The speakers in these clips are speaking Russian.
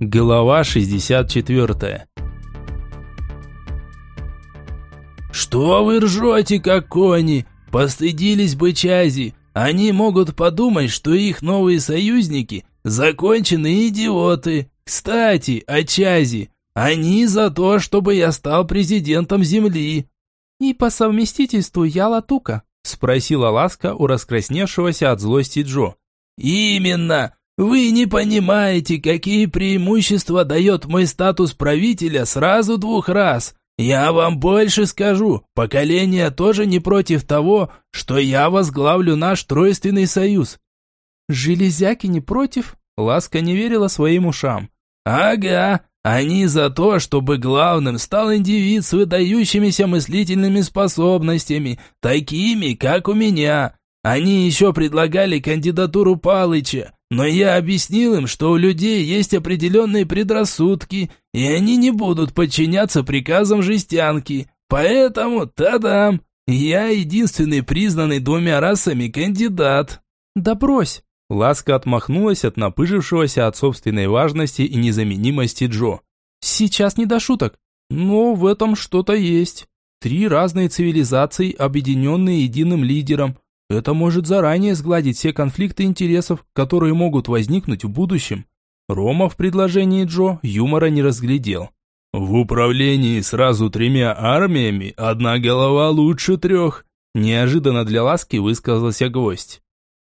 Глава 64 «Что вы ржете, как кони? Постыдились бы Чази. Они могут подумать, что их новые союзники – законченные идиоты. Кстати, о Чази. Они за то, чтобы я стал президентом Земли». «И по совместительству я Латука?» – спросила Ласка у раскрасневшегося от злости Джо. «Именно! Вы не понимаете, какие преимущества дает мой статус правителя сразу двух раз. Я вам больше скажу, поколение тоже не против того, что я возглавлю наш тройственный союз». «Железяки не против?» Ласка не верила своим ушам. «Ага, они за то, чтобы главным стал индивид с выдающимися мыслительными способностями, такими, как у меня. Они еще предлагали кандидатуру Палыча, но я объяснил им, что у людей есть определенные предрассудки, и они не будут подчиняться приказам жестянки. Поэтому, тадам, я единственный признанный двумя расами кандидат». «Да брось!» Ласка отмахнулась от напыжившегося от собственной важности и незаменимости Джо. «Сейчас не до шуток, но в этом что-то есть. Три разные цивилизации, объединенные единым лидером. Это может заранее сгладить все конфликты интересов, которые могут возникнуть в будущем». Рома в предложении Джо юмора не разглядел. «В управлении сразу тремя армиями одна голова лучше трех», неожиданно для Ласки высказался гость.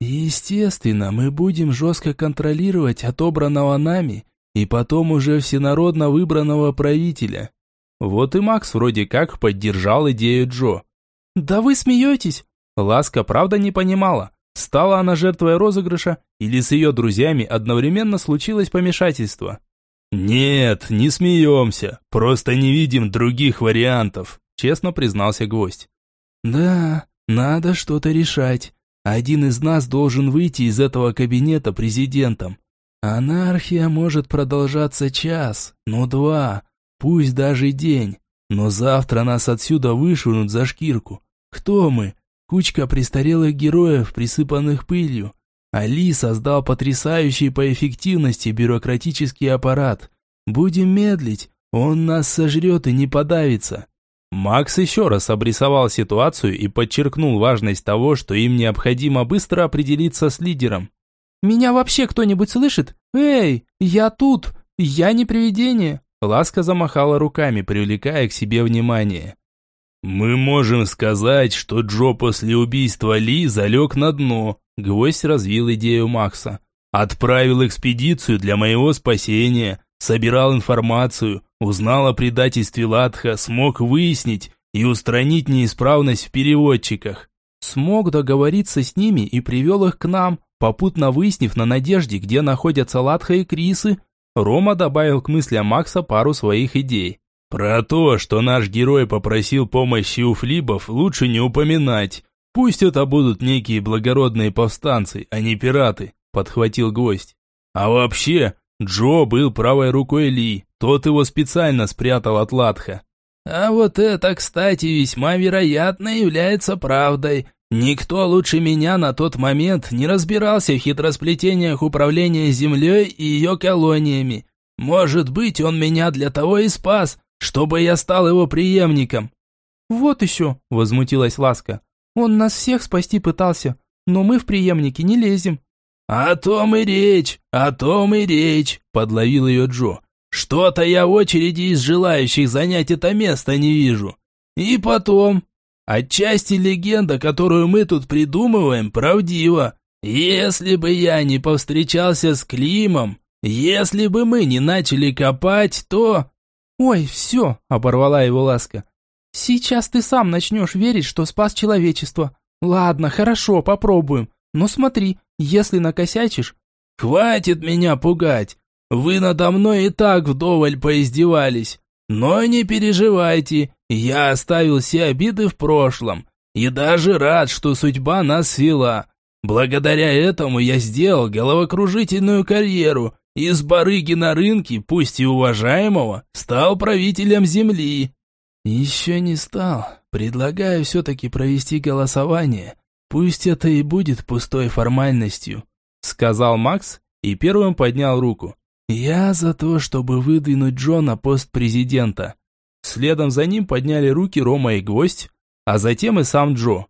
Естественно, мы будем жестко контролировать отобранного нами и потом уже всенародно выбранного правителя. Вот и Макс вроде как поддержал идею Джо. «Да вы смеетесь?» Ласка правда не понимала, стала она жертвой розыгрыша или с ее друзьями одновременно случилось помешательство. «Нет, не смеемся, просто не видим других вариантов», честно признался гвоздь. «Да, надо что-то решать. Один из нас должен выйти из этого кабинета президентом. Анархия может продолжаться час, ну два, пусть даже день. Но завтра нас отсюда вышвырнут за шкирку. Кто мы? Кучка престарелых героев, присыпанных пылью. Али создал потрясающий по эффективности бюрократический аппарат. Будем медлить, он нас сожрет и не подавится. Макс еще раз обрисовал ситуацию и подчеркнул важность того, что им необходимо быстро определиться с лидером. «Меня вообще кто-нибудь слышит? Эй, я тут! Я не привидение!» Ласка замахала руками, привлекая к себе внимание. «Мы можем сказать, что Джо после убийства Ли залег на дно», Гвоздь развил идею Макса. «Отправил экспедицию для моего спасения, собирал информацию, Узнал о предательстве Латха, смог выяснить и устранить неисправность в переводчиках. Смог договориться с ними и привел их к нам, попутно выяснив на надежде, где находятся Латха и Крисы. Рома добавил к мыслям Макса пару своих идей. Про то, что наш герой попросил помощи у флибов, лучше не упоминать. Пусть это будут некие благородные повстанцы, а не пираты, подхватил гость. А вообще, Джо был правой рукой Ли, тот его специально спрятал от Латха. А вот это, кстати, весьма вероятно является правдой. Никто лучше меня на тот момент не разбирался в хитросплетениях управления землей и ее колониями. Может быть, он меня для того и спас, чтобы я стал его преемником. Вот еще, возмутилась Ласка. Он нас всех спасти пытался, но мы в преемники не лезем. «О том и речь, о том и речь», – подловил ее Джо. Что-то я очереди из желающих занять это место не вижу. И потом, отчасти легенда, которую мы тут придумываем, правдива. Если бы я не повстречался с Климом, если бы мы не начали копать, то... Ой, все, оборвала его ласка. Сейчас ты сам начнешь верить, что спас человечество. Ладно, хорошо, попробуем. Но смотри, если накосячишь... Хватит меня пугать. Вы надо мной и так вдоволь поиздевались. Но не переживайте, я оставил все обиды в прошлом. И даже рад, что судьба нас свела. Благодаря этому я сделал головокружительную карьеру. Из барыги на рынке, пусть и уважаемого, стал правителем земли. Еще не стал. Предлагаю все-таки провести голосование. Пусть это и будет пустой формальностью. Сказал Макс и первым поднял руку. «Я за то, чтобы выдвинуть Джо на пост президента». Следом за ним подняли руки Рома и Гвоздь, а затем и сам Джо.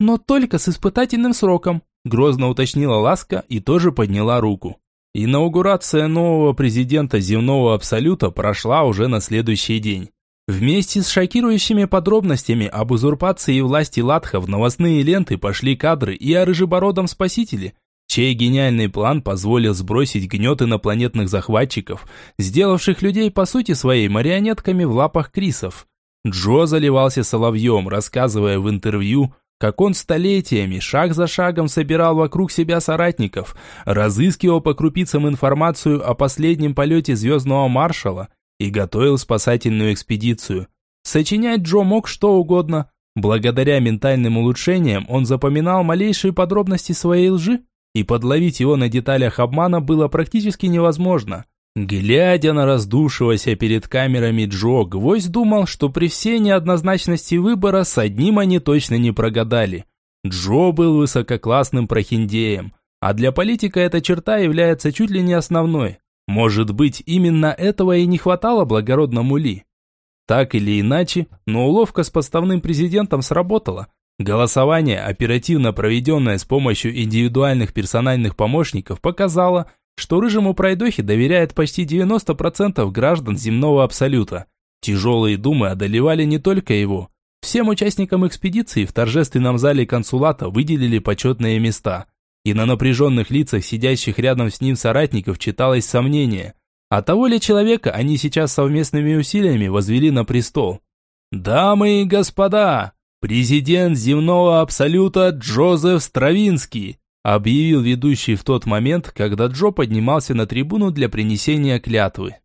«Но только с испытательным сроком», – грозно уточнила Ласка и тоже подняла руку. Инаугурация нового президента земного абсолюта прошла уже на следующий день. Вместе с шокирующими подробностями об узурпации власти Латха в новостные ленты пошли кадры и о рыжебородом спасителе, чей гениальный план позволил сбросить гнет инопланетных захватчиков, сделавших людей по сути своей марионетками в лапах крисов. Джо заливался соловьем, рассказывая в интервью, как он столетиями, шаг за шагом собирал вокруг себя соратников, разыскивал по крупицам информацию о последнем полете звездного маршала и готовил спасательную экспедицию. Сочинять Джо мог что угодно. Благодаря ментальным улучшениям он запоминал малейшие подробности своей лжи, и подловить его на деталях обмана было практически невозможно. Глядя на раздувшегося перед камерами Джо, Гвоздь думал, что при всей неоднозначности выбора с одним они точно не прогадали. Джо был высококлассным прохиндеем, а для политика эта черта является чуть ли не основной. Может быть, именно этого и не хватало благородному Ли. Так или иначе, но уловка с подставным президентом сработала. Голосование, оперативно проведенное с помощью индивидуальных персональных помощников, показало, что рыжему пройдохе доверяет почти 90% граждан земного абсолюта. Тяжелые думы одолевали не только его. Всем участникам экспедиции в торжественном зале консулата выделили почетные места – и на напряженных лицах сидящих рядом с ним соратников читалось сомнение, а того ли человека они сейчас совместными усилиями возвели на престол. «Дамы и господа, президент земного абсолюта Джозеф Стравинский», объявил ведущий в тот момент, когда Джо поднимался на трибуну для принесения клятвы.